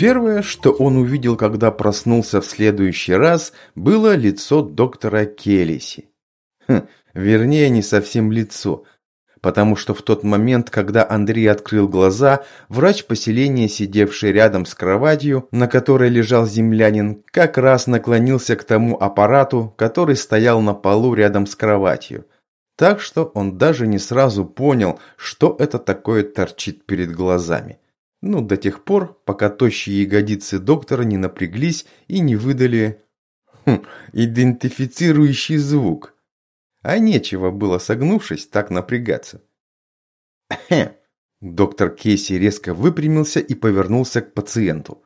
Первое, что он увидел, когда проснулся в следующий раз, было лицо доктора Келлиси. Хм, вернее, не совсем лицо, потому что в тот момент, когда Андрей открыл глаза, врач поселения, сидевший рядом с кроватью, на которой лежал землянин, как раз наклонился к тому аппарату, который стоял на полу рядом с кроватью. Так что он даже не сразу понял, что это такое торчит перед глазами. Ну, до тех пор, пока тощие ягодицы доктора не напряглись и не выдали хм, идентифицирующий звук. А нечего было, согнувшись, так напрягаться. Доктор Кейси резко выпрямился и повернулся к пациенту.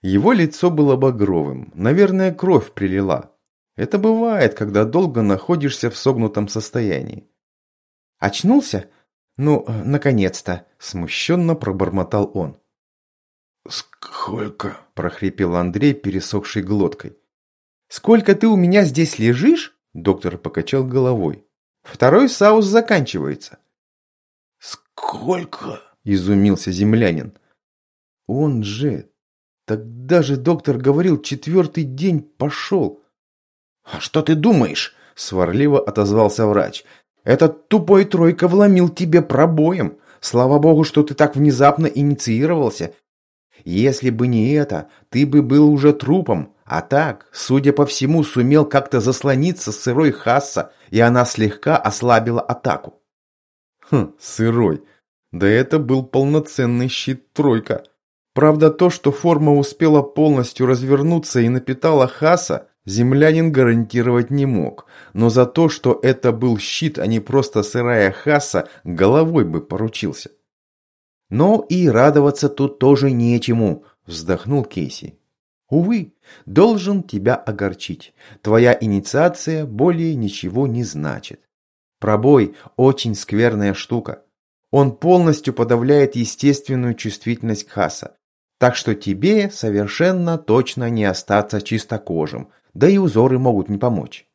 Его лицо было багровым, наверное, кровь прилила. Это бывает, когда долго находишься в согнутом состоянии. «Очнулся?» «Ну, наконец-то!» – смущенно пробормотал он. «Сколько?» – прохрипел Андрей пересохшей глоткой. «Сколько ты у меня здесь лежишь?» – доктор покачал головой. «Второй саус заканчивается». «Сколько?» – изумился землянин. «Он же... Тогда же доктор говорил, четвертый день пошел». «А что ты думаешь?» – сварливо отозвался врач. Этот тупой тройка вломил тебе пробоем. Слава богу, что ты так внезапно инициировался. Если бы не это, ты бы был уже трупом. А так, судя по всему, сумел как-то заслониться с сырой Хасса, и она слегка ослабила атаку. Хм, сырой. Да это был полноценный щит тройка. Правда, то, что форма успела полностью развернуться и напитала Хаса, землянин гарантировать не мог, но за то, что это был щит, а не просто сырая хаса, головой бы поручился. «Но и радоваться тут тоже нечему», – вздохнул Кейси. «Увы, должен тебя огорчить. Твоя инициация более ничего не значит. Пробой – очень скверная штука. Он полностью подавляет естественную чувствительность хаса. Так что тебе совершенно точно не остаться чистокожим, да и узоры могут не помочь.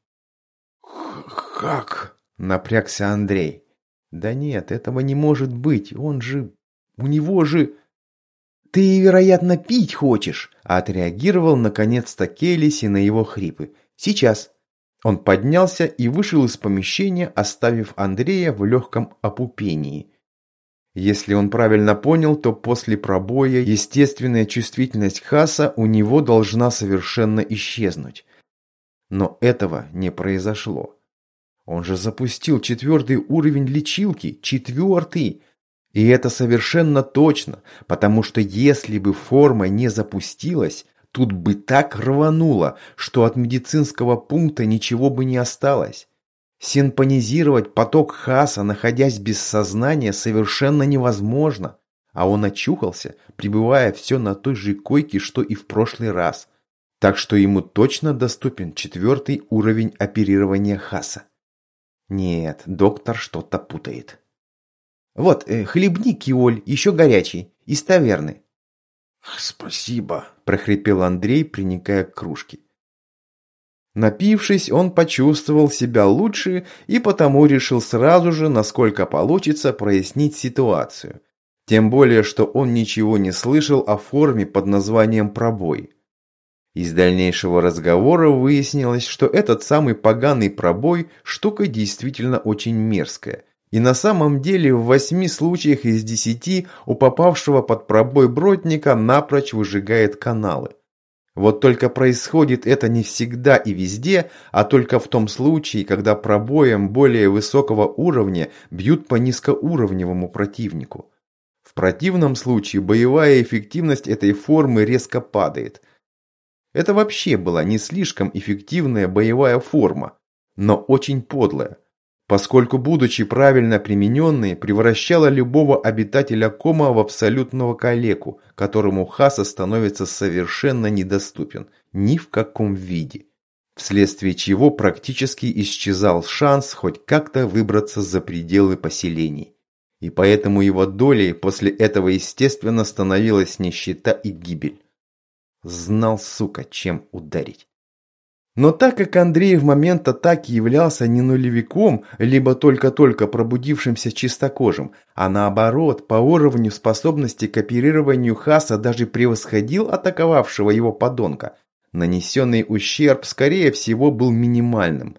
«Как?» – напрягся Андрей. «Да нет, этого не может быть, он же... у него же...» «Ты, вероятно, пить хочешь!» – отреагировал наконец-то Келлиси на его хрипы. «Сейчас!» Он поднялся и вышел из помещения, оставив Андрея в легком опупении. Если он правильно понял, то после пробоя естественная чувствительность Хаса у него должна совершенно исчезнуть. Но этого не произошло. Он же запустил четвертый уровень лечилки, четвертый. И это совершенно точно, потому что если бы форма не запустилась, тут бы так рвануло, что от медицинского пункта ничего бы не осталось. Синпонизировать поток Хаса, находясь без сознания, совершенно невозможно. А он очухался, пребывая все на той же койке, что и в прошлый раз так что ему точно доступен четвертый уровень оперирования Хаса. Нет, доктор что-то путает. Вот, э, хлебни, Киоль, еще горячий, из таверны. «Спасибо», – прохрипел Андрей, приникая к кружке. Напившись, он почувствовал себя лучше и потому решил сразу же, насколько получится, прояснить ситуацию. Тем более, что он ничего не слышал о форме под названием «пробой». Из дальнейшего разговора выяснилось, что этот самый поганый пробой – штука действительно очень мерзкая. И на самом деле в восьми случаях из десяти у попавшего под пробой бродника напрочь выжигает каналы. Вот только происходит это не всегда и везде, а только в том случае, когда пробоем более высокого уровня бьют по низкоуровневому противнику. В противном случае боевая эффективность этой формы резко падает – это вообще была не слишком эффективная боевая форма, но очень подлая, поскольку, будучи правильно примененной, превращала любого обитателя кома в абсолютного калеку, которому Хаса становится совершенно недоступен ни в каком виде, вследствие чего практически исчезал шанс хоть как-то выбраться за пределы поселений. И поэтому его долей после этого естественно становилась нищета и гибель. Знал, сука, чем ударить. Но так как Андрей в момент атаки являлся не нулевиком, либо только-только пробудившимся чистокожим, а наоборот, по уровню способности к оперированию Хаса даже превосходил атаковавшего его подонка, нанесенный ущерб, скорее всего, был минимальным.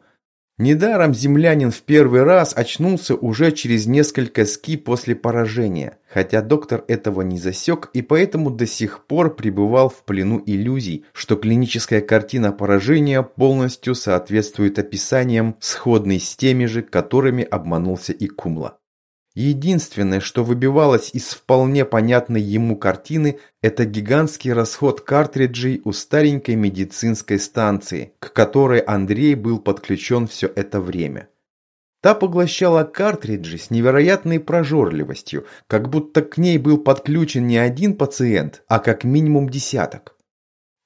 Недаром землянин в первый раз очнулся уже через несколько ски после поражения, хотя доктор этого не засек и поэтому до сих пор пребывал в плену иллюзий, что клиническая картина поражения полностью соответствует описаниям, сходной с теми же, которыми обманулся и Кумла. Единственное, что выбивалось из вполне понятной ему картины, это гигантский расход картриджей у старенькой медицинской станции, к которой Андрей был подключен все это время. Та поглощала картриджи с невероятной прожорливостью, как будто к ней был подключен не один пациент, а как минимум десяток.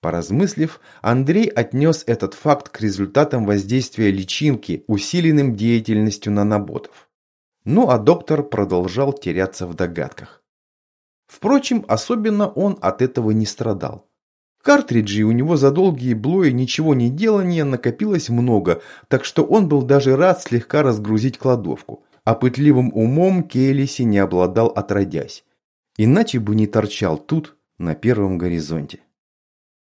Поразмыслив, Андрей отнес этот факт к результатам воздействия личинки, усиленным деятельностью наноботов. Ну а доктор продолжал теряться в догадках. Впрочем, особенно он от этого не страдал. Картриджей у него за долгие блои ничего не делания накопилось много, так что он был даже рад слегка разгрузить кладовку. А пытливым умом Кейлиси не обладал отродясь. Иначе бы не торчал тут, на первом горизонте.